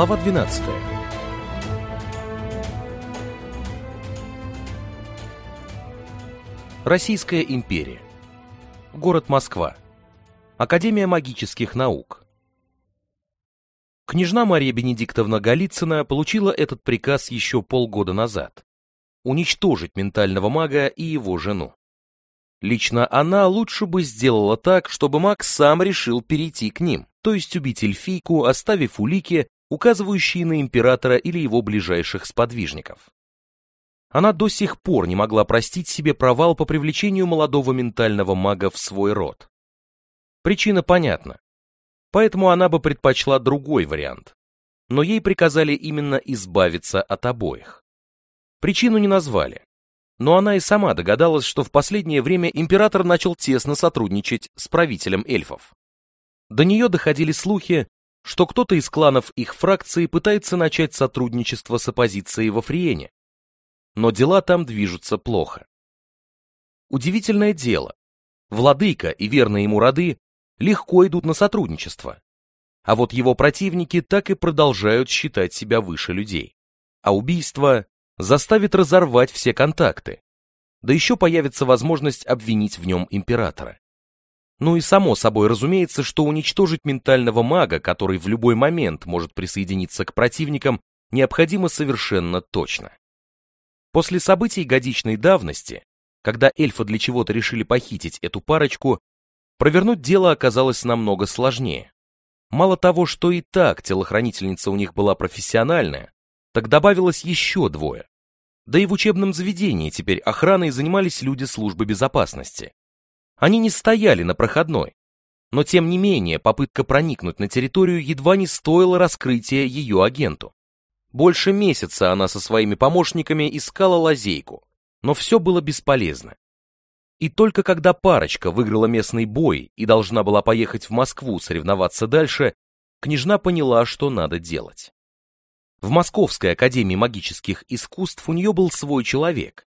Глава 12 Российская империя. Город Москва. Академия магических наук. Княжна Мария Бенедиктовна Голицына получила этот приказ еще полгода назад. Уничтожить ментального мага и его жену. Лично она лучше бы сделала так, чтобы маг сам решил перейти к ним, то есть убить эльфийку, оставив улики указывающие на императора или его ближайших сподвижников. Она до сих пор не могла простить себе провал по привлечению молодого ментального мага в свой род. Причина понятна. Поэтому она бы предпочла другой вариант. Но ей приказали именно избавиться от обоих. Причину не назвали. Но она и сама догадалась, что в последнее время император начал тесно сотрудничать с правителем эльфов. До нее доходили слухи, что кто-то из кланов их фракции пытается начать сотрудничество с оппозицией во Фриене. Но дела там движутся плохо. Удивительное дело. Владыка и верные ему роды легко идут на сотрудничество. А вот его противники так и продолжают считать себя выше людей. А убийство заставит разорвать все контакты. Да еще появится возможность обвинить в нем императора. Ну и само собой разумеется, что уничтожить ментального мага, который в любой момент может присоединиться к противникам, необходимо совершенно точно. После событий годичной давности, когда эльфы для чего-то решили похитить эту парочку, провернуть дело оказалось намного сложнее. Мало того, что и так телохранительница у них была профессиональная, так добавилось еще двое. Да и в учебном заведении теперь охраной занимались люди службы безопасности. Они не стояли на проходной, но тем не менее попытка проникнуть на территорию едва не стоила раскрытия ее агенту. Больше месяца она со своими помощниками искала лазейку, но все было бесполезно. И только когда парочка выиграла местный бой и должна была поехать в Москву соревноваться дальше, княжна поняла, что надо делать. В Московской академии магических искусств у нее был свой человек,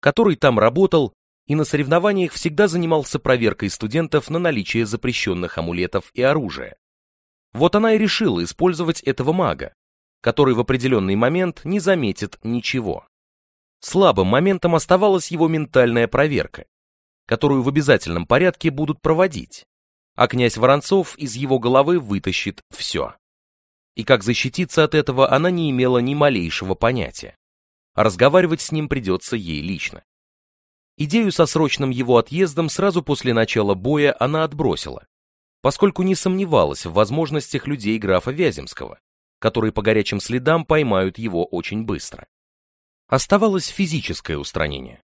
который там работал и на соревнованиях всегда занимался проверкой студентов на наличие запрещенных амулетов и оружия. Вот она и решила использовать этого мага, который в определенный момент не заметит ничего. Слабым моментом оставалась его ментальная проверка, которую в обязательном порядке будут проводить, а князь Воронцов из его головы вытащит все. И как защититься от этого она не имела ни малейшего понятия. А разговаривать с ним придется ей лично. Идею со срочным его отъездом сразу после начала боя она отбросила, поскольку не сомневалась в возможностях людей графа Вяземского, которые по горячим следам поймают его очень быстро. Оставалось физическое устранение.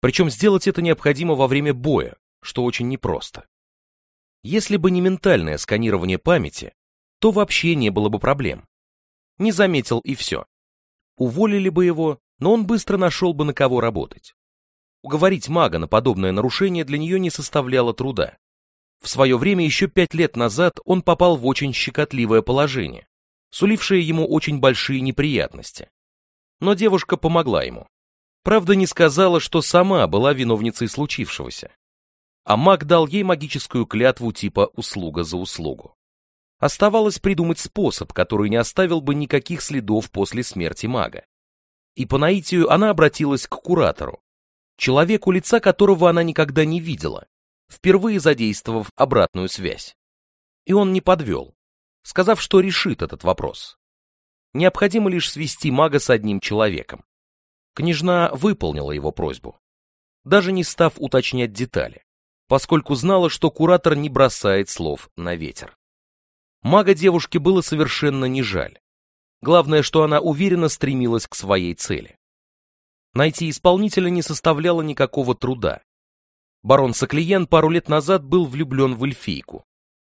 Причем сделать это необходимо во время боя, что очень непросто. Если бы не ментальное сканирование памяти, то вообще не было бы проблем. Не заметил и все. Уволили бы его, но он быстро нашел бы на кого работать. Уговорить мага на подобное нарушение для нее не составляло труда. В свое время, еще пять лет назад, он попал в очень щекотливое положение, сулившее ему очень большие неприятности. Но девушка помогла ему. Правда, не сказала, что сама была виновницей случившегося. А маг дал ей магическую клятву типа «услуга за услугу». Оставалось придумать способ, который не оставил бы никаких следов после смерти мага. И по наитию она обратилась к куратору, человеку, лица которого она никогда не видела, впервые задействовав обратную связь. И он не подвел, сказав, что решит этот вопрос. Необходимо лишь свести мага с одним человеком. Княжна выполнила его просьбу, даже не став уточнять детали, поскольку знала, что куратор не бросает слов на ветер. Мага девушке было совершенно не жаль. Главное, что она уверенно стремилась к своей цели. Найти исполнителя не составляло никакого труда. Барон Соклиен пару лет назад был влюблен в эльфийку,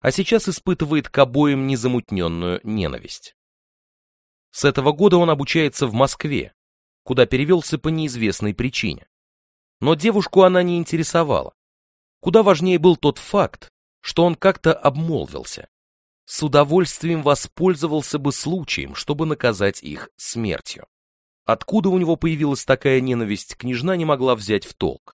а сейчас испытывает к обоим незамутненную ненависть. С этого года он обучается в Москве, куда перевелся по неизвестной причине. Но девушку она не интересовала. Куда важнее был тот факт, что он как-то обмолвился. С удовольствием воспользовался бы случаем, чтобы наказать их смертью. Откуда у него появилась такая ненависть, княжна не могла взять в толк.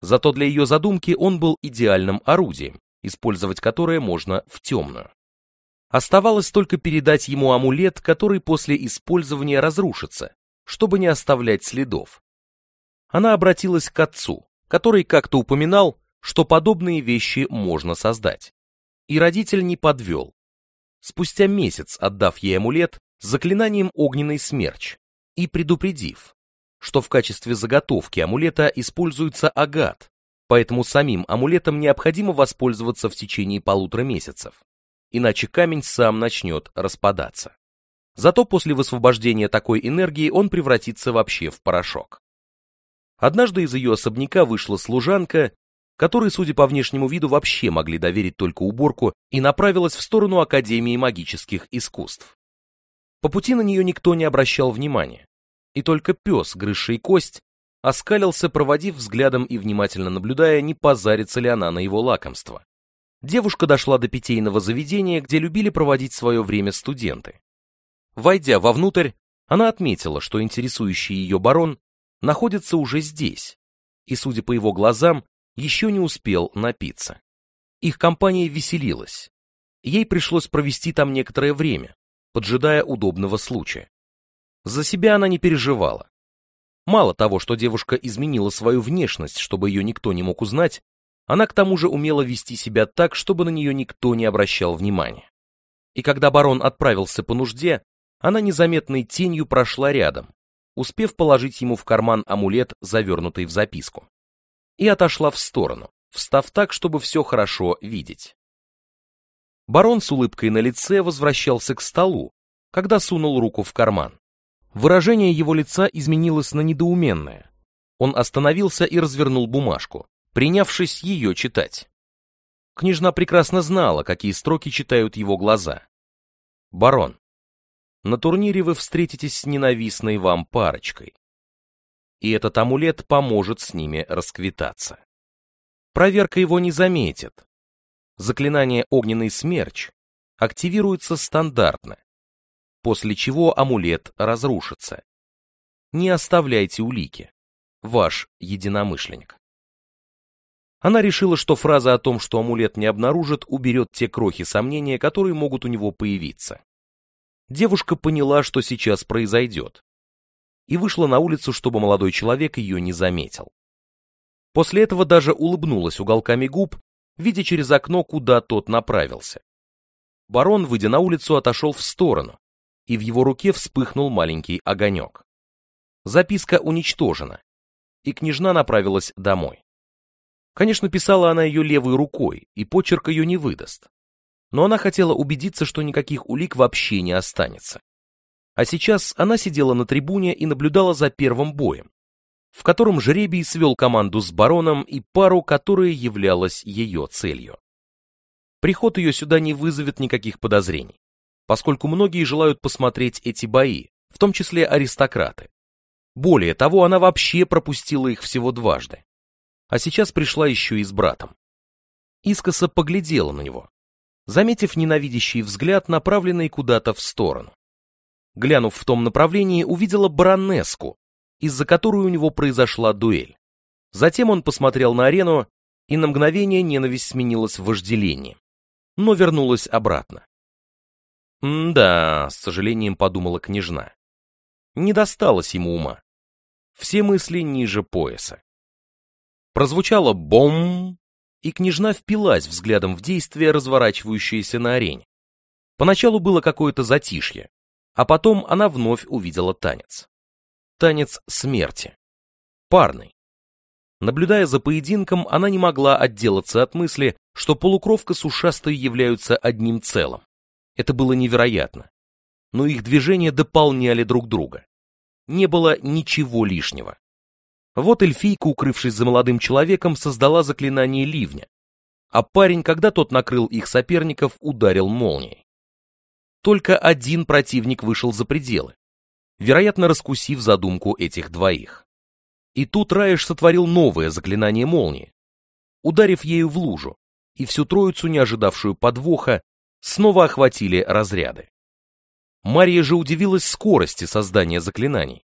Зато для ее задумки он был идеальным орудием, использовать которое можно в темную. Оставалось только передать ему амулет, который после использования разрушится, чтобы не оставлять следов. Она обратилась к отцу, который как-то упоминал, что подобные вещи можно создать. И родитель не подвел. Спустя месяц, отдав ей амулет, заклинанием огненный смерч, и предупредив, что в качестве заготовки амулета используется агат, поэтому самим амулетом необходимо воспользоваться в течение полутора месяцев, иначе камень сам начнет распадаться. Зато после высвобождения такой энергии он превратится вообще в порошок. Однажды из ее особняка вышла служанка, которой, судя по внешнему виду, вообще могли доверить только уборку, и направилась в сторону Академии магических искусств. По пути на нее никто не обращал внимания, и только пес, грызший кость, оскалился, проводив взглядом и внимательно наблюдая, не позарится ли она на его лакомство. Девушка дошла до питейного заведения, где любили проводить свое время студенты. Войдя вовнутрь, она отметила, что интересующий ее барон находится уже здесь, и, судя по его глазам, еще не успел напиться. Их компания веселилась. Ей пришлось провести там некоторое время, поджидая удобного случая. За себя она не переживала. Мало того, что девушка изменила свою внешность, чтобы ее никто не мог узнать, она к тому же умела вести себя так, чтобы на нее никто не обращал внимания. И когда барон отправился по нужде, она незаметной тенью прошла рядом, успев положить ему в карман амулет, завернутый в записку. И отошла в сторону, встав так, чтобы все хорошо видеть. Барон с улыбкой на лице возвращался к столу, когда сунул руку в карман. Выражение его лица изменилось на недоуменное. Он остановился и развернул бумажку, принявшись ее читать. Княжна прекрасно знала, какие строки читают его глаза. «Барон, на турнире вы встретитесь с ненавистной вам парочкой. И этот амулет поможет с ними расквитаться. Проверка его не заметит. Заклинание «Огненный смерч» активируется стандартно, после чего амулет разрушится. Не оставляйте улики. Ваш единомышленник. Она решила, что фраза о том, что амулет не обнаружит, уберет те крохи сомнения, которые могут у него появиться. Девушка поняла, что сейчас произойдет, и вышла на улицу, чтобы молодой человек ее не заметил. После этого даже улыбнулась уголками губ, видя через окно, куда тот направился. Барон, выйдя на улицу, отошел в сторону, и в его руке вспыхнул маленький огонек. Записка уничтожена, и княжна направилась домой. Конечно, писала она ее левой рукой, и почерк ее не выдаст. Но она хотела убедиться, что никаких улик вообще не останется. А сейчас она сидела на трибуне и наблюдала за первым боем, в котором жребий свел команду с бароном и пару, которая являлась ее целью. Приход ее сюда не вызовет никаких подозрений поскольку многие желают посмотреть эти бои, в том числе аристократы. Более того, она вообще пропустила их всего дважды. А сейчас пришла еще и с братом. Искоса поглядела на него, заметив ненавидящий взгляд, направленный куда-то в сторону. Глянув в том направлении, увидела баронеску, из-за которой у него произошла дуэль. Затем он посмотрел на арену, и на мгновение ненависть сменилась вожделением, но вернулась обратно. «М-да», — с сожалением подумала княжна. Не досталось ему ума. Все мысли ниже пояса. Прозвучало «бом», и княжна впилась взглядом в действие, разворачивающееся на арене. Поначалу было какое-то затишье, а потом она вновь увидела танец. Танец смерти. Парный. Наблюдая за поединком, она не могла отделаться от мысли, что полукровка с ушастой являются одним целым. Это было невероятно. Но их движения дополняли друг друга. Не было ничего лишнего. Вот эльфийка, укрывшись за молодым человеком, создала заклинание ливня, а парень, когда тот накрыл их соперников, ударил молнией. Только один противник вышел за пределы, вероятно, раскусив задумку этих двоих. И тут Раеш сотворил новое заклинание молнии, ударив ею в лужу, и всю троицу, не ожидавшую подвоха, снова охватили разряды. Мария же удивилась скорости создания заклинаний,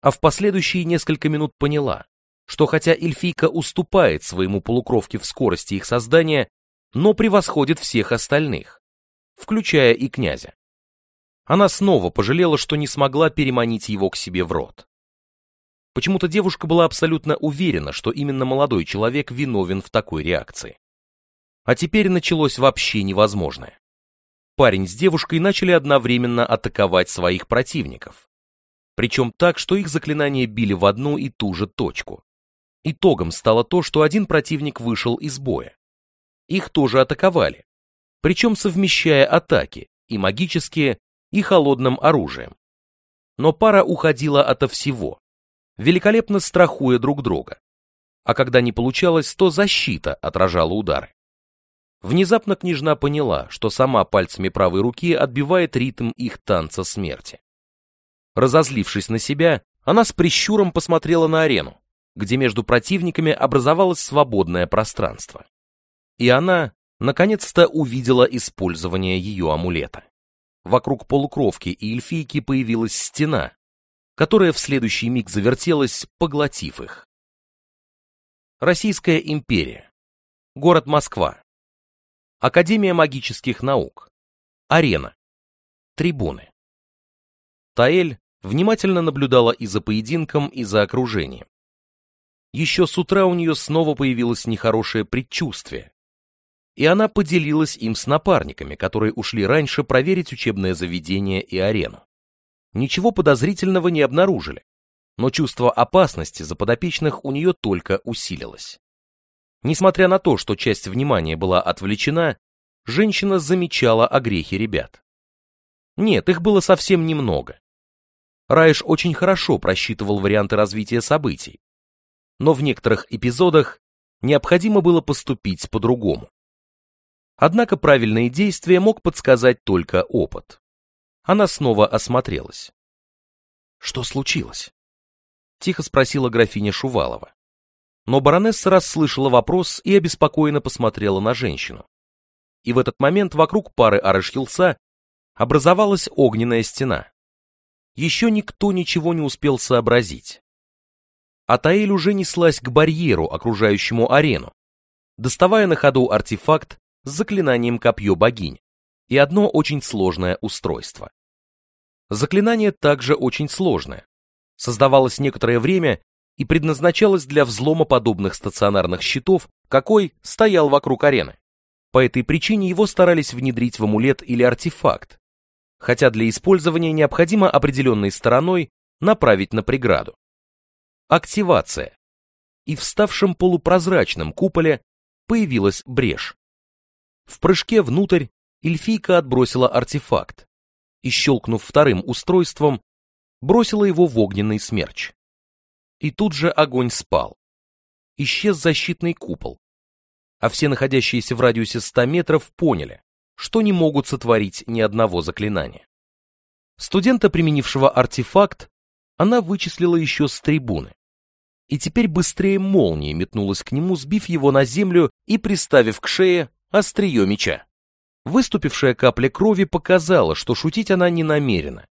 а в последующие несколько минут поняла, что хотя эльфийка уступает своему полукровке в скорости их создания, но превосходит всех остальных, включая и князя. Она снова пожалела, что не смогла переманить его к себе в рот. Почему-то девушка была абсолютно уверена, что именно молодой человек виновен в такой реакции. А теперь началось вообще невозможное парень с девушкой начали одновременно атаковать своих противников. Причем так, что их заклинания били в одну и ту же точку. Итогом стало то, что один противник вышел из боя. Их тоже атаковали, причем совмещая атаки и магические, и холодным оружием. Но пара уходила ото всего, великолепно страхуя друг друга. А когда не получалось, то защита отражала удары. Внезапно княжна поняла, что сама пальцами правой руки отбивает ритм их танца смерти. Разозлившись на себя, она с прищуром посмотрела на арену, где между противниками образовалось свободное пространство. И она, наконец-то, увидела использование ее амулета. Вокруг полукровки и эльфийки появилась стена, которая в следующий миг завертелась, поглотив их. Российская империя. Город Москва. Академия магических наук. Арена. Трибуны. Таэль внимательно наблюдала и за поединком, и за окружением. Еще с утра у нее снова появилось нехорошее предчувствие, и она поделилась им с напарниками, которые ушли раньше проверить учебное заведение и арену. Ничего подозрительного не обнаружили, но чувство опасности за подопечных у нее только усилилось. Несмотря на то, что часть внимания была отвлечена, женщина замечала о грехе ребят. Нет, их было совсем немного. Раиш очень хорошо просчитывал варианты развития событий, но в некоторых эпизодах необходимо было поступить по-другому. Однако правильные действия мог подсказать только опыт. Она снова осмотрелась. «Что случилось?» — тихо спросила графиня Шувалова. Но баронесса расслышала вопрос и обеспокоенно посмотрела на женщину. И в этот момент вокруг пары Арышхилса образовалась огненная стена. Еще никто ничего не успел сообразить. Атаэль уже неслась к барьеру, окружающему арену, доставая на ходу артефакт с заклинанием копье богинь и одно очень сложное устройство. Заклинание также очень сложное. Создавалось некоторое время и предназначалась для взлома подобных стационарных щитов, какой стоял вокруг арены. По этой причине его старались внедрить в амулет или артефакт, хотя для использования необходимо определенной стороной направить на преграду. Активация. И в ставшем полупрозрачном куполе появилась брешь. В прыжке внутрь эльфийка отбросила артефакт и, щелкнув вторым устройством, бросила его в огненный смерч. И тут же огонь спал. Исчез защитный купол. А все находящиеся в радиусе 100 метров поняли, что не могут сотворить ни одного заклинания. Студента, применившего артефакт, она вычислила еще с трибуны. И теперь быстрее молнии метнулась к нему, сбив его на землю и приставив к шее острие меча. Выступившая капля крови показала, что шутить она не намерена,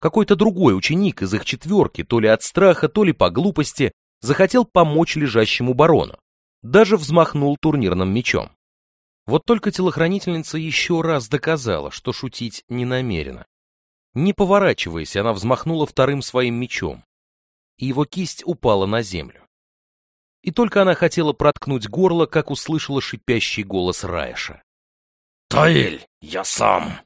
какой-то другой ученик из их четверки, то ли от страха, то ли по глупости, захотел помочь лежащему барону. Даже взмахнул турнирным мечом. Вот только телохранительница еще раз доказала, что шутить не намерена. Не поворачиваясь, она взмахнула вторым своим мечом, и его кисть упала на землю. И только она хотела проткнуть горло, как услышала шипящий голос Раиша. «Таэль, я сам!»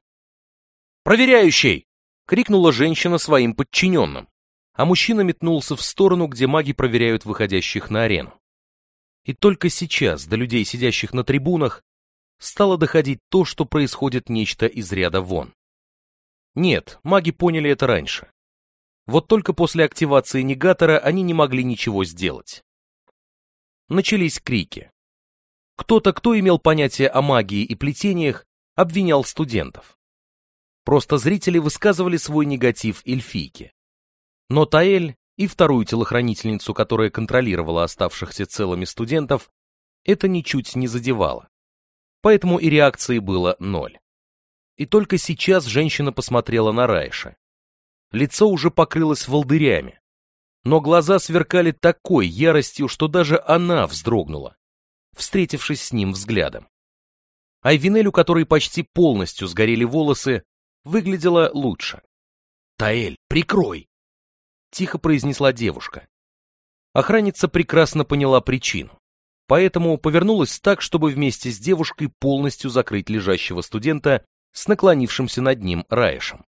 «Проверяющий!» крикнула женщина своим подчиненным, а мужчина метнулся в сторону, где маги проверяют выходящих на арену. И только сейчас до людей, сидящих на трибунах, стало доходить то, что происходит нечто из ряда вон. Нет, маги поняли это раньше. Вот только после активации негатора они не могли ничего сделать. Начались крики. Кто-то, кто имел понятие о магии и плетениях, обвинял студентов. Просто зрители высказывали свой негатив эльфийке. Но Таэль и вторую телохранительницу, которая контролировала оставшихся целыми студентов, это ничуть не задевало. Поэтому и реакции было ноль. И только сейчас женщина посмотрела на Райша. Лицо уже покрылось волдырями, но глаза сверкали такой яростью, что даже она вздрогнула, встретившись с ним взглядом. Айвинель, у которой почти полностью сгорели волосы, выглядела лучше. «Таэль, прикрой!» — тихо произнесла девушка. Охранница прекрасно поняла причину, поэтому повернулась так, чтобы вместе с девушкой полностью закрыть лежащего студента с наклонившимся над ним Раешем.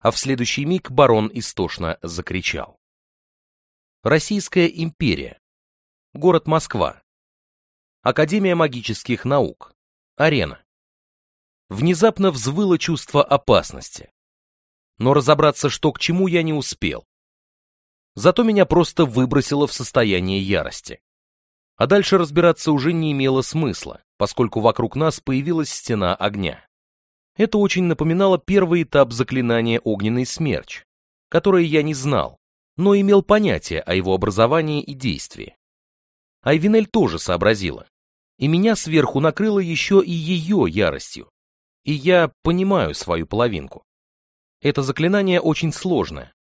А в следующий миг барон истошно закричал. Российская империя. Город Москва. Академия магических наук. Арена внезапно взвыло чувство опасности. Но разобраться, что к чему, я не успел. Зато меня просто выбросило в состояние ярости. А дальше разбираться уже не имело смысла, поскольку вокруг нас появилась стена огня. Это очень напоминало первый этап заклинания «Огненный смерч», который я не знал, но имел понятие о его образовании и действии. Айвинель тоже сообразила, и меня сверху накрыло еще и ее яростью, и я понимаю свою половинку. Это заклинание очень сложное.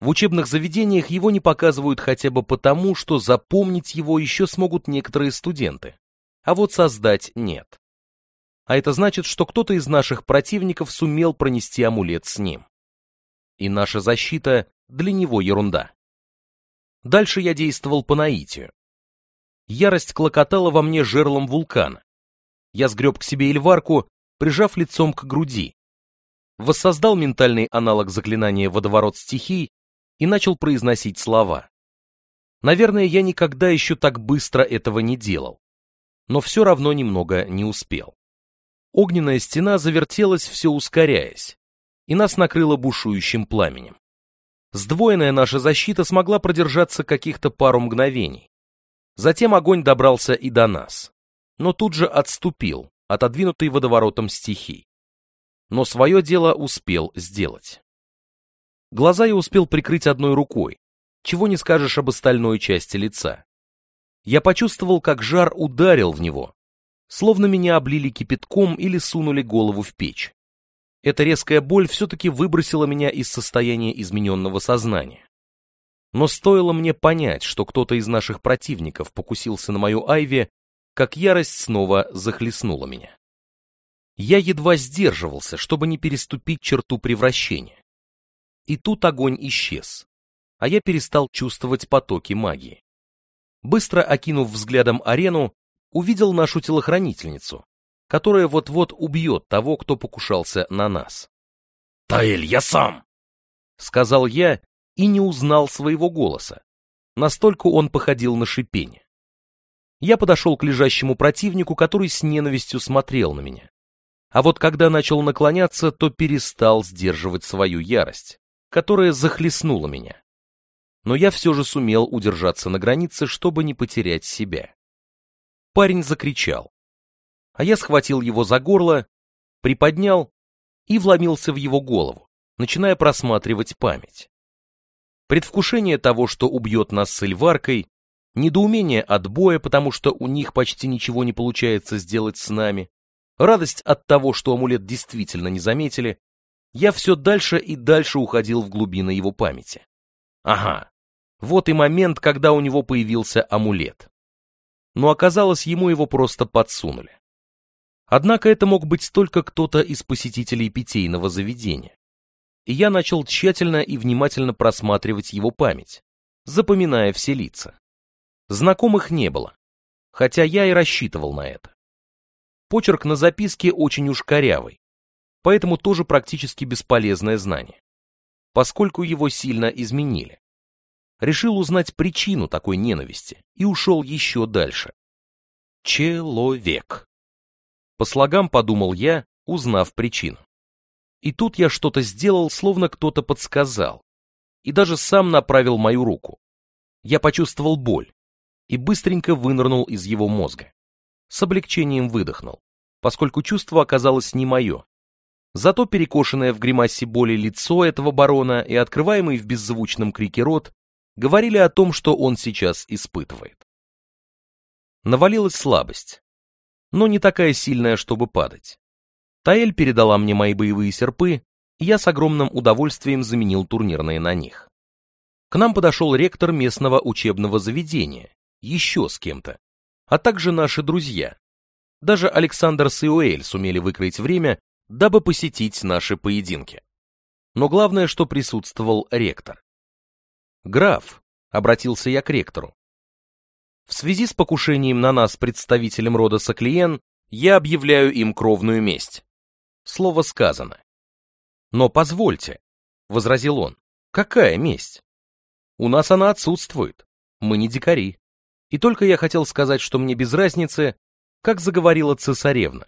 В учебных заведениях его не показывают хотя бы потому, что запомнить его еще смогут некоторые студенты, а вот создать нет. А это значит, что кто-то из наших противников сумел пронести амулет с ним. И наша защита для него ерунда. Дальше я действовал по наитию. Ярость клокотала во мне жерлом вулкана. Я сгреб к себе Эльварку прижав лицом к груди, воссоздал ментальный аналог заклинания «Водоворот стихий» и начал произносить слова. Наверное, я никогда еще так быстро этого не делал, но все равно немного не успел. Огненная стена завертелась, все ускоряясь, и нас накрыло бушующим пламенем. Сдвоенная наша защита смогла продержаться каких-то пару мгновений. Затем огонь добрался и до нас, но тут же отступил, отодвинутый водоворотом стихий. Но свое дело успел сделать. Глаза я успел прикрыть одной рукой, чего не скажешь об остальной части лица. Я почувствовал, как жар ударил в него, словно меня облили кипятком или сунули голову в печь. Эта резкая боль все-таки выбросила меня из состояния измененного сознания. Но стоило мне понять, что кто-то из наших противников покусился на мою айве, как ярость снова захлестнула меня. Я едва сдерживался, чтобы не переступить черту превращения. И тут огонь исчез, а я перестал чувствовать потоки магии. Быстро окинув взглядом арену, увидел нашу телохранительницу, которая вот-вот убьет того, кто покушался на нас. «Таэль, я сам!» — сказал я и не узнал своего голоса. Настолько он походил на шипение. Я подошел к лежащему противнику, который с ненавистью смотрел на меня. А вот когда начал наклоняться, то перестал сдерживать свою ярость, которая захлестнула меня. Но я все же сумел удержаться на границе, чтобы не потерять себя. Парень закричал. А я схватил его за горло, приподнял и вломился в его голову, начиная просматривать память. Предвкушение того, что убьет нас с Эльваркой, недоумение от боя, потому что у них почти ничего не получается сделать с нами, радость от того, что амулет действительно не заметили, я все дальше и дальше уходил в глубины его памяти. Ага, вот и момент, когда у него появился амулет. Но оказалось, ему его просто подсунули. Однако это мог быть только кто-то из посетителей питейного заведения. И я начал тщательно и внимательно просматривать его память, запоминая все лица. Знакомых не было, хотя я и рассчитывал на это. Почерк на записке очень уж корявый, поэтому тоже практически бесполезное знание, поскольку его сильно изменили. Решил узнать причину такой ненависти и ушел еще дальше. Человек. По слогам подумал я, узнав причину. И тут я что-то сделал, словно кто-то подсказал, и даже сам направил мою руку. Я почувствовал боль, и быстренько вынырнул из его мозга. С облегчением выдохнул, поскольку чувство оказалось не мое. Зато перекошенное в гримасе боли лицо этого барона и открываемый в беззвучном крике рот говорили о том, что он сейчас испытывает. Навалилась слабость, но не такая сильная, чтобы падать. Таэль передала мне мои боевые серпы, и я с огромным удовольствием заменил турнирные на них. К нам подошел ректор местного учебного заведения еще с кем-то, а также наши друзья. Даже Александр с Иоэль сумели выкроить время, дабы посетить наши поединки. Но главное, что присутствовал ректор. «Граф», — обратился я к ректору, — «в связи с покушением на нас представителем рода Соклиен, я объявляю им кровную месть». Слово сказано. «Но позвольте», — возразил он, — «какая месть? У нас она отсутствует. Мы не дикари. И только я хотел сказать, что мне без разницы, как заговорила цесаревна.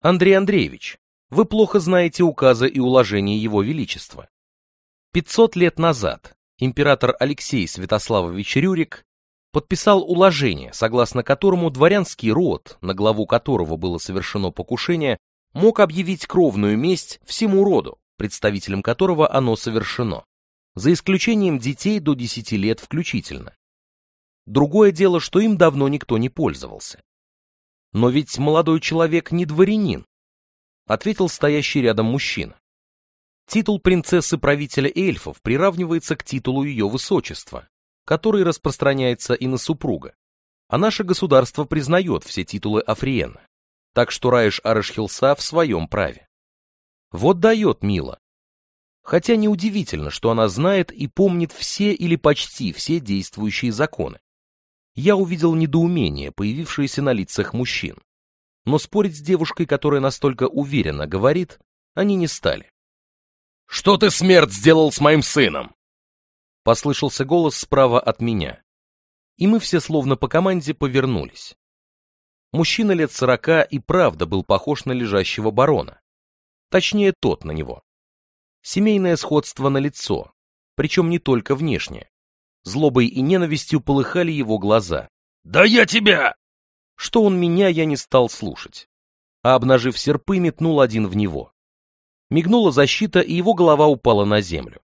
Андрей Андреевич, вы плохо знаете указы и уложения его величества. 500 лет назад император Алексей Святославович Рюрик подписал уложение, согласно которому дворянский род, на главу которого было совершено покушение, мог объявить кровную месть всему роду, представителем которого оно совершено, за исключением детей до 10 лет включительно. Другое дело, что им давно никто не пользовался. Но ведь молодой человек не дворянин, ответил стоящий рядом мужчина. Титул принцессы правителя эльфов приравнивается к титулу ее высочества, который распространяется и на супруга. А наше государство признает все титулы Африена. Так что Раиш Арашхилса в своем праве. Вот дает Мила. Хотя неудивительно, что она знает и помнит все или почти все действующие законы я увидел недоумение, появившееся на лицах мужчин. Но спорить с девушкой, которая настолько уверенно говорит, они не стали. «Что ты, смерть, сделал с моим сыном?» Послышался голос справа от меня. И мы все словно по команде повернулись. Мужчина лет сорока и правда был похож на лежащего барона. Точнее, тот на него. Семейное сходство на лицо, причем не только внешнее. Злобой и ненавистью полыхали его глаза. «Да я тебя!» Что он меня, я не стал слушать. А обнажив серпы, метнул один в него. Мигнула защита, и его голова упала на землю.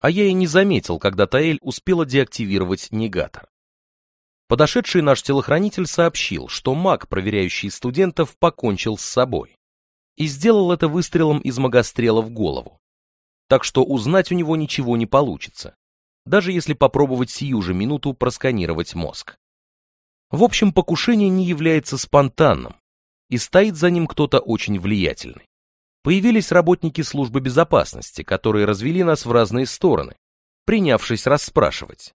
А я и не заметил, когда Таэль успела деактивировать негатор. Подошедший наш телохранитель сообщил, что маг, проверяющий студентов, покончил с собой. И сделал это выстрелом из магострела в голову. Так что узнать у него ничего не получится даже если попробовать сию же минуту просканировать мозг. В общем, покушение не является спонтанным, и стоит за ним кто-то очень влиятельный. Появились работники службы безопасности, которые развели нас в разные стороны, принявшись расспрашивать.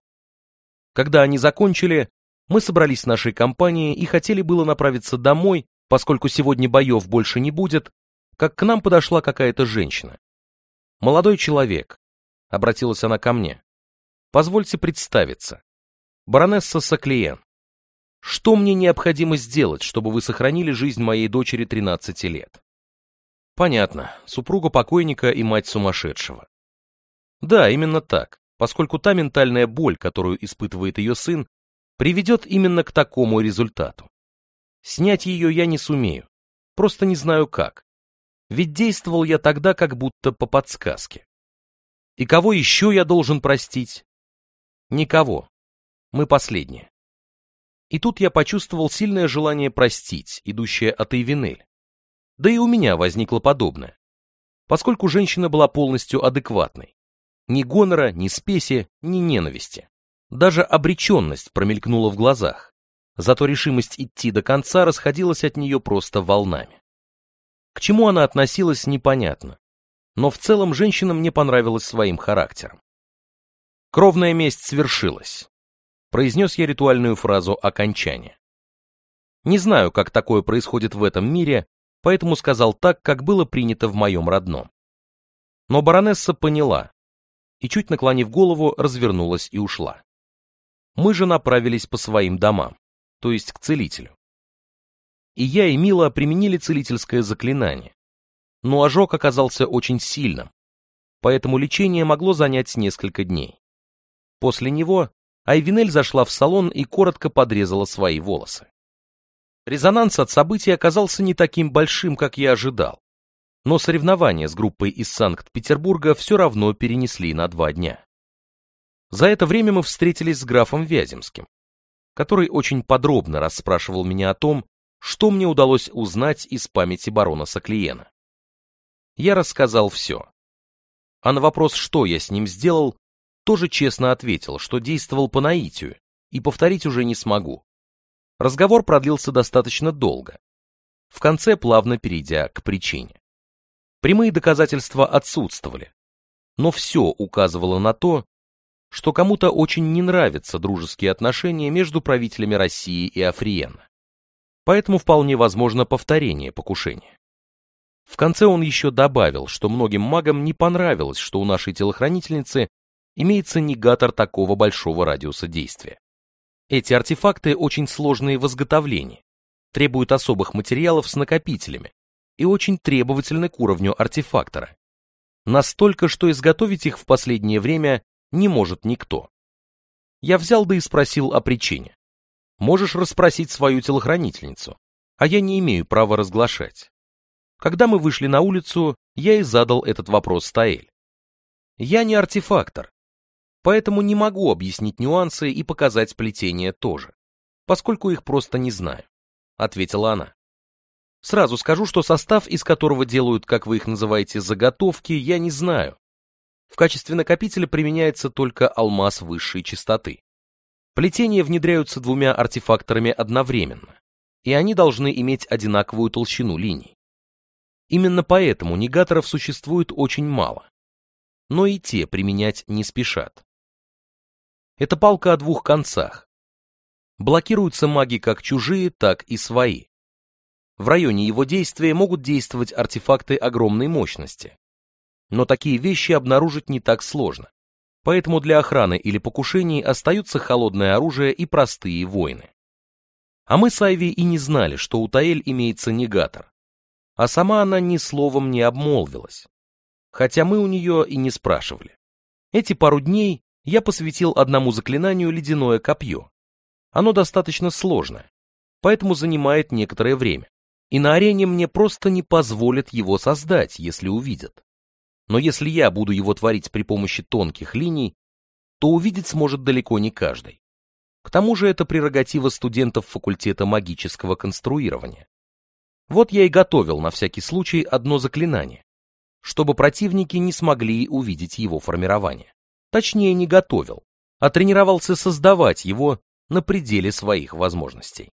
Когда они закончили, мы собрались с нашей компанией и хотели было направиться домой, поскольку сегодня боев больше не будет, как к нам подошла какая-то женщина. «Молодой человек», — обратилась она ко мне, Позвольте представиться. Баронесса Соклиен. Что мне необходимо сделать, чтобы вы сохранили жизнь моей дочери 13 лет? Понятно, супруга покойника и мать сумасшедшего. Да, именно так, поскольку та ментальная боль, которую испытывает ее сын, приведет именно к такому результату. Снять ее я не сумею, просто не знаю как. Ведь действовал я тогда как будто по подсказке. И кого еще я должен простить? Никого. Мы последние. И тут я почувствовал сильное желание простить, идущее от Эйвенель. Да и у меня возникло подобное. Поскольку женщина была полностью адекватной. Ни гонора, ни спеси, ни ненависти. Даже обреченность промелькнула в глазах. Зато решимость идти до конца расходилась от нее просто волнами. К чему она относилась, непонятно. Но в целом женщина мне понравилась своим характером. Кровная месть свершилась. Произнес я ритуальную фразу окончания. Не знаю, как такое происходит в этом мире, поэтому сказал так, как было принято в моем родном. Но баронесса поняла и, чуть наклонив голову, развернулась и ушла. Мы же направились по своим домам, то есть к целителю. И я и Мила применили целительское заклинание. Но ожог оказался очень сильным, поэтому лечение могло занять несколько дней. После него Айвинель зашла в салон и коротко подрезала свои волосы. Резонанс от событий оказался не таким большим, как я ожидал. Но соревнования с группой из Санкт-Петербурга все равно перенесли на два дня. За это время мы встретились с графом Вяземским, который очень подробно расспрашивал меня о том, что мне удалось узнать из памяти барона Соклиена. Я рассказал все. А на вопрос, что я с ним сделал, тоже честно ответил, что действовал по наитию и повторить уже не смогу. Разговор продлился достаточно долго, в конце плавно перейдя к причине. Прямые доказательства отсутствовали, но все указывало на то, что кому-то очень не нравятся дружеские отношения между правителями России и Африена. Поэтому вполне возможно повторение покушения. В конце он еще добавил, что многим магам не понравилось, что у нашей телохранительницы имеется негатор такого большого радиуса действия. Эти артефакты очень сложные в изготовлении, требуют особых материалов с накопителями и очень требовательны к уровню артефактора. Настолько, что изготовить их в последнее время не может никто. Я взял да и спросил о причине. Можешь расспросить свою телохранительницу, а я не имею права разглашать. Когда мы вышли на улицу, я и задал этот вопрос Таэль. Я не артефактор, Поэтому не могу объяснить нюансы и показать сплетение тоже, поскольку их просто не знаю, ответила она. Сразу скажу, что состав, из которого делают, как вы их называете, заготовки, я не знаю. В качестве накопителя применяется только алмаз высшей чистоты. Плетения внедряются двумя артефакторами одновременно, и они должны иметь одинаковую толщину линий. Именно поэтому негаторов существует очень мало. Но и те применять не спешат. Это палка о двух концах. Блокируются маги как чужие, так и свои. В районе его действия могут действовать артефакты огромной мощности. Но такие вещи обнаружить не так сложно. Поэтому для охраны или покушений остаются холодное оружие и простые воины. А мы с Айви и не знали, что у Таэль имеется негатор. А сама она ни словом не обмолвилась. Хотя мы у нее и не спрашивали. Эти пару дней я посвятил одному заклинанию ледяное копье. Оно достаточно сложное, поэтому занимает некоторое время, и на арене мне просто не позволят его создать, если увидят. Но если я буду его творить при помощи тонких линий, то увидеть сможет далеко не каждый. К тому же это прерогатива студентов факультета магического конструирования. Вот я и готовил на всякий случай одно заклинание, чтобы противники не смогли увидеть его формирование точнее не готовил, а тренировался создавать его на пределе своих возможностей.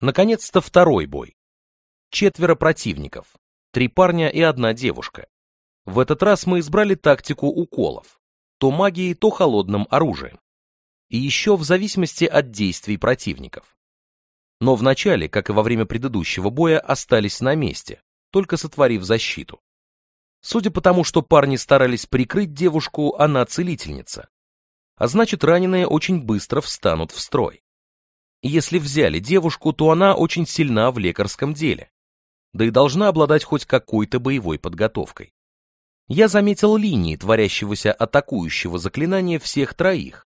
Наконец-то второй бой. Четверо противников, три парня и одна девушка. В этот раз мы избрали тактику уколов, то магией, то холодным оружием. И еще в зависимости от действий противников. Но вначале, как и во время предыдущего боя, остались на месте, только сотворив защиту. Судя по тому, что парни старались прикрыть девушку, она целительница. А значит, раненые очень быстро встанут в строй. Если взяли девушку, то она очень сильна в лекарском деле. Да и должна обладать хоть какой-то боевой подготовкой. Я заметил линии творящегося атакующего заклинания всех троих.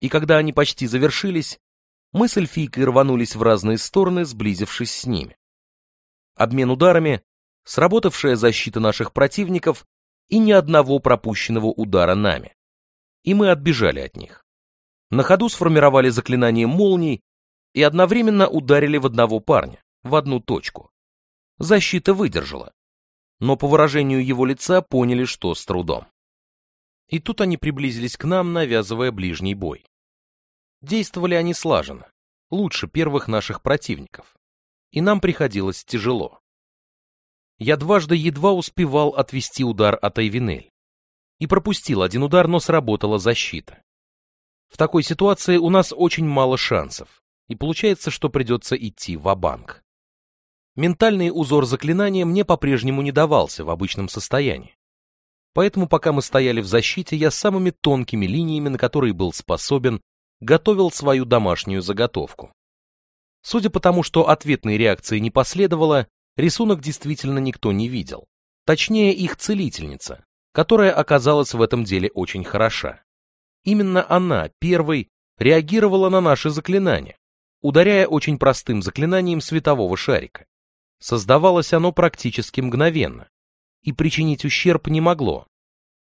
И когда они почти завершились, мы с эльфийкой рванулись в разные стороны, сблизившись с ними. Обмен ударами, сработавшая защита наших противников и ни одного пропущенного удара нами. И мы отбежали от них. На ходу сформировали заклинание молний и одновременно ударили в одного парня, в одну точку. Защита выдержала, но по выражению его лица поняли, что с трудом. И тут они приблизились к нам, навязывая ближний бой. Действовали они слаженно, лучше первых наших противников, и нам приходилось тяжело я дважды едва успевал отвести удар от Эйвенель. И пропустил один удар, но сработала защита. В такой ситуации у нас очень мало шансов, и получается, что придется идти в банк Ментальный узор заклинания мне по-прежнему не давался в обычном состоянии. Поэтому пока мы стояли в защите, я самыми тонкими линиями, на которые был способен, готовил свою домашнюю заготовку. Судя по тому, что ответной реакции не последовало, Рисунок действительно никто не видел. Точнее, их целительница, которая оказалась в этом деле очень хороша. Именно она первой реагировала на наши заклинания, ударяя очень простым заклинанием светового шарика. Создавалось оно практически мгновенно, и причинить ущерб не могло.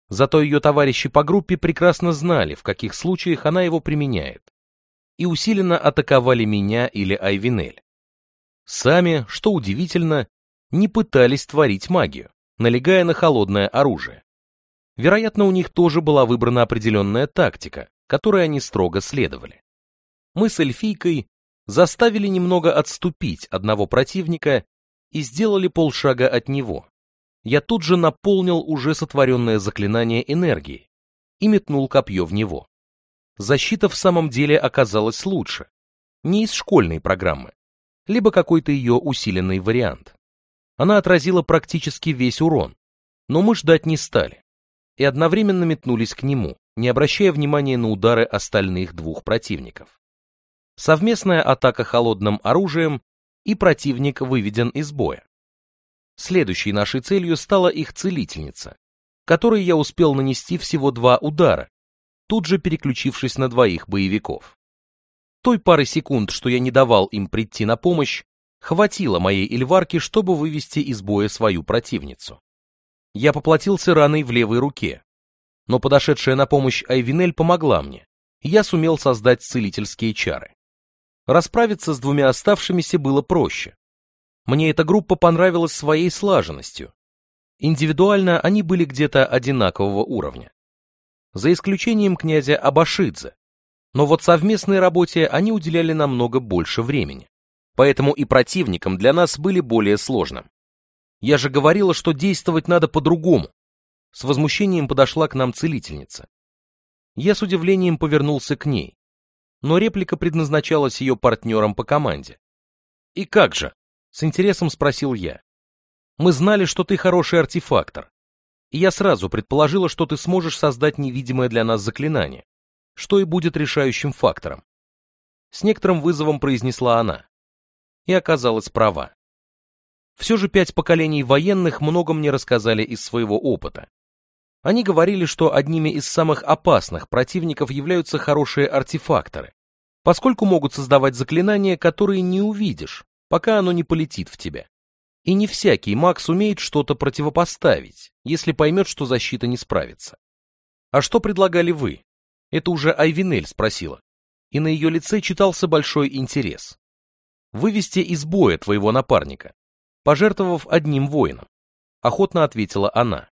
Зато ее товарищи по группе прекрасно знали, в каких случаях она его применяет, и усиленно атаковали меня или Айвинель. Сами, что удивительно, не пытались творить магию, налегая на холодное оружие. Вероятно, у них тоже была выбрана определенная тактика, которой они строго следовали. Мы с эльфийкой заставили немного отступить одного противника и сделали полшага от него. Я тут же наполнил уже сотворенное заклинание энергией и метнул копье в него. Защита в самом деле оказалась лучше, не из школьной программы, либо какой-то ее усиленный вариант. Она отразила практически весь урон, но мы ждать не стали и одновременно метнулись к нему, не обращая внимания на удары остальных двух противников. Совместная атака холодным оружием, и противник выведен из боя. Следующей нашей целью стала их целительница, которой я успел нанести всего два удара, тут же переключившись на двоих боевиков. Той пары секунд, что я не давал им прийти на помощь, хватило моей Эльварке, чтобы вывести из боя свою противницу. Я поплатился раной в левой руке, но подошедшая на помощь Айвинель помогла мне, и я сумел создать целительские чары. Расправиться с двумя оставшимися было проще. Мне эта группа понравилась своей слаженностью. Индивидуально они были где-то одинакового уровня. За исключением князя Абашидзе, но вот совместной работе они уделяли намного больше времени. Поэтому и противникам для нас были более сложным. Я же говорила, что действовать надо по-другому. С возмущением подошла к нам целительница. Я с удивлением повернулся к ней, но реплика предназначалась ее партнерам по команде. «И как же?» — с интересом спросил я. «Мы знали, что ты хороший артефактор, и я сразу предположила, что ты сможешь создать невидимое для нас заклинание что и будет решающим фактором. С некоторым вызовом произнесла она. И оказалась права. Все же пять поколений военных много мне рассказали из своего опыта. Они говорили, что одними из самых опасных противников являются хорошие артефакторы, поскольку могут создавать заклинания, которые не увидишь, пока оно не полетит в тебя. И не всякий маг сумеет что-то противопоставить, если поймет, что защита не справится. А что предлагали вы? Это уже Айвинель спросила, и на ее лице читался большой интерес. «Вывести из боя твоего напарника, пожертвовав одним воином», — охотно ответила она.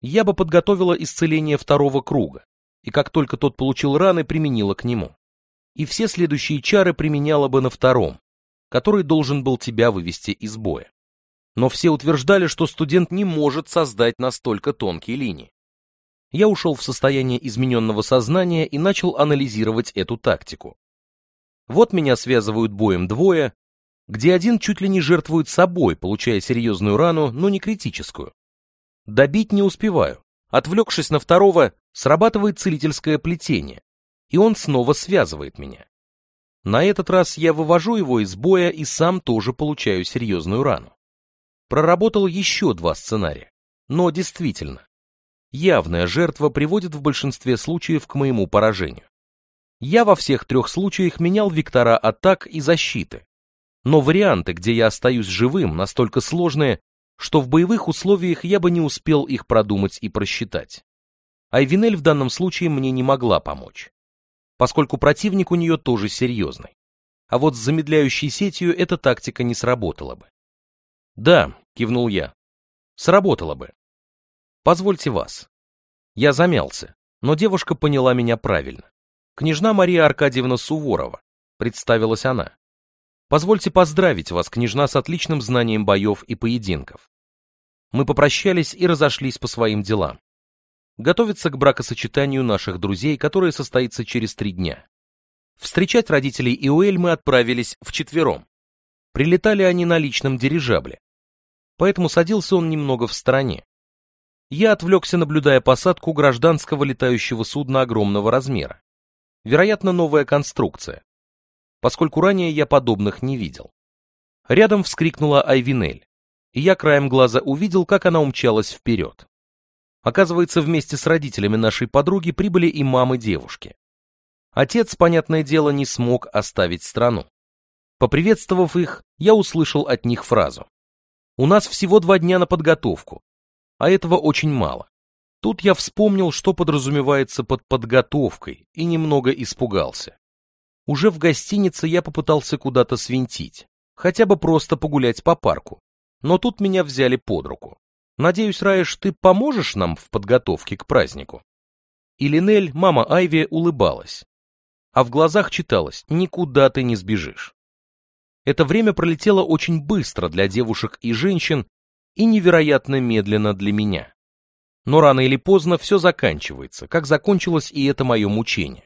«Я бы подготовила исцеление второго круга, и как только тот получил раны, применила к нему. И все следующие чары применяла бы на втором, который должен был тебя вывести из боя. Но все утверждали, что студент не может создать настолько тонкие линии я ушел в состояние измененного сознания и начал анализировать эту тактику. Вот меня связывают боем двое, где один чуть ли не жертвует собой, получая серьезную рану, но не критическую. Добить не успеваю. Отвлекшись на второго, срабатывает целительское плетение, и он снова связывает меня. На этот раз я вывожу его из боя и сам тоже получаю серьезную рану. Проработал еще два сценария, но действительно, явная жертва приводит в большинстве случаев к моему поражению. Я во всех трех случаях менял вектора атак и защиты, но варианты, где я остаюсь живым, настолько сложные, что в боевых условиях я бы не успел их продумать и просчитать. Айвинель в данном случае мне не могла помочь, поскольку противник у нее тоже серьезный. А вот с замедляющей сетью эта тактика не сработала бы. «Да», — кивнул я, — «сработала бы, Позвольте вас. Я замялся, но девушка поняла меня правильно. Княжна Мария Аркадьевна Суворова, представилась она. Позвольте поздравить вас, княжна, с отличным знанием боев и поединков. Мы попрощались и разошлись по своим делам. Готовиться к бракосочетанию наших друзей, которое состоится через три дня. Встречать родителей Иоэль мы отправились вчетвером. Прилетали они на личном дирижабле. Поэтому садился он немного в стороне я отвлекся, наблюдая посадку гражданского летающего судна огромного размера. Вероятно, новая конструкция, поскольку ранее я подобных не видел. Рядом вскрикнула Айвинель, и я краем глаза увидел, как она умчалась вперед. Оказывается, вместе с родителями нашей подруги прибыли и мамы девушки. Отец, понятное дело, не смог оставить страну. Поприветствовав их, я услышал от них фразу. «У нас всего два дня на подготовку, а этого очень мало. Тут я вспомнил, что подразумевается под подготовкой, и немного испугался. Уже в гостинице я попытался куда-то свинтить, хотя бы просто погулять по парку, но тут меня взяли под руку. Надеюсь, Раеш, ты поможешь нам в подготовке к празднику? И Линель, мама Айви, улыбалась, а в глазах читалось «Никуда ты не сбежишь». Это время пролетело очень быстро для девушек и женщин, и невероятно медленно для меня. Но рано или поздно все заканчивается, как закончилось и это мое мучение.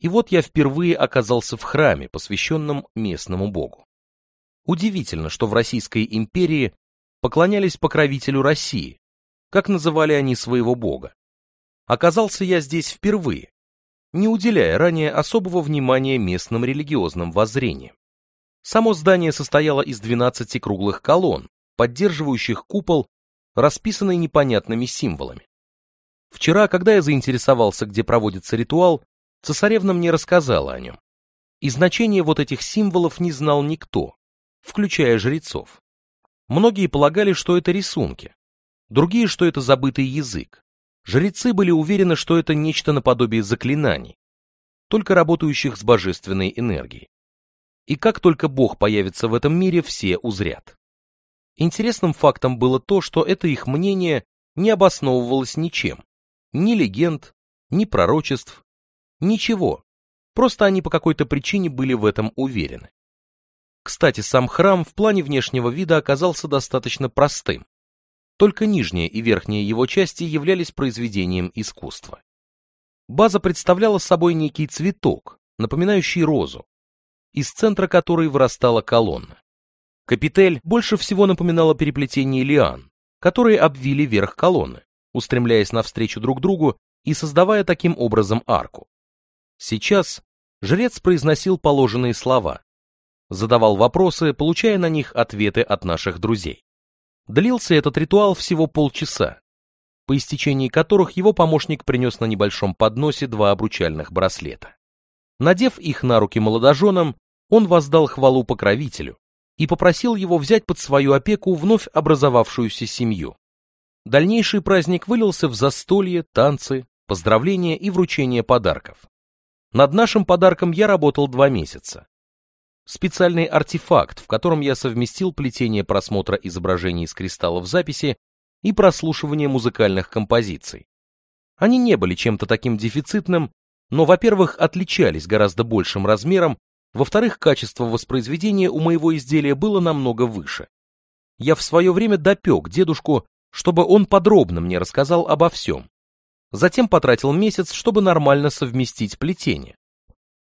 И вот я впервые оказался в храме, посвященном местному богу. Удивительно, что в Российской империи поклонялись покровителю России, как называли они своего бога. Оказался я здесь впервые, не уделяя ранее особого внимания местным религиозным воззрениям. Само здание состояло из 12 круглых колонн, поддерживающих купол, расписанный непонятными символами. Вчера, когда я заинтересовался, где проводится ритуал, цесаревна мне рассказала о нем. И значение вот этих символов не знал никто, включая жрецов. Многие полагали, что это рисунки, другие, что это забытый язык. Жрецы были уверены, что это нечто наподобие заклинаний, только работающих с божественной энергией. И как только Бог появится в этом мире, все узрят. Интересным фактом было то, что это их мнение не обосновывалось ничем. Ни легенд, ни пророчеств, ничего. Просто они по какой-то причине были в этом уверены. Кстати, сам храм в плане внешнего вида оказался достаточно простым. Только нижняя и верхняя его части являлись произведением искусства. База представляла собой некий цветок, напоминающий розу, из центра которой вырастала колонна. Капитель больше всего напоминала переплетение лиан, которые обвили верх колонны, устремляясь навстречу друг другу и создавая таким образом арку. Сейчас жрец произносил положенные слова, задавал вопросы, получая на них ответы от наших друзей. Длился этот ритуал всего полчаса, по истечении которых его помощник принес на небольшом подносе два обручальных браслета. Надев их на руки молодоженам, он воздал хвалу покровителю, и попросил его взять под свою опеку вновь образовавшуюся семью. Дальнейший праздник вылился в застолье, танцы, поздравления и вручение подарков. Над нашим подарком я работал два месяца. Специальный артефакт, в котором я совместил плетение просмотра изображений из кристаллов записи и прослушивание музыкальных композиций. Они не были чем-то таким дефицитным, но, во-первых, отличались гораздо большим размером во-вторых, качество воспроизведения у моего изделия было намного выше. Я в свое время допек дедушку, чтобы он подробно мне рассказал обо всем. Затем потратил месяц, чтобы нормально совместить плетение.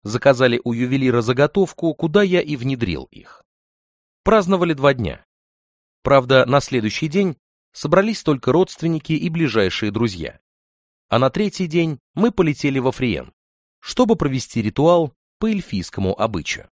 Заказали у ювелира заготовку, куда я и внедрил их. Праздновали два дня. Правда, на следующий день собрались только родственники и ближайшие друзья. А на третий день мы полетели во Фриен, чтобы провести ритуал, по эльфийскому обычаю.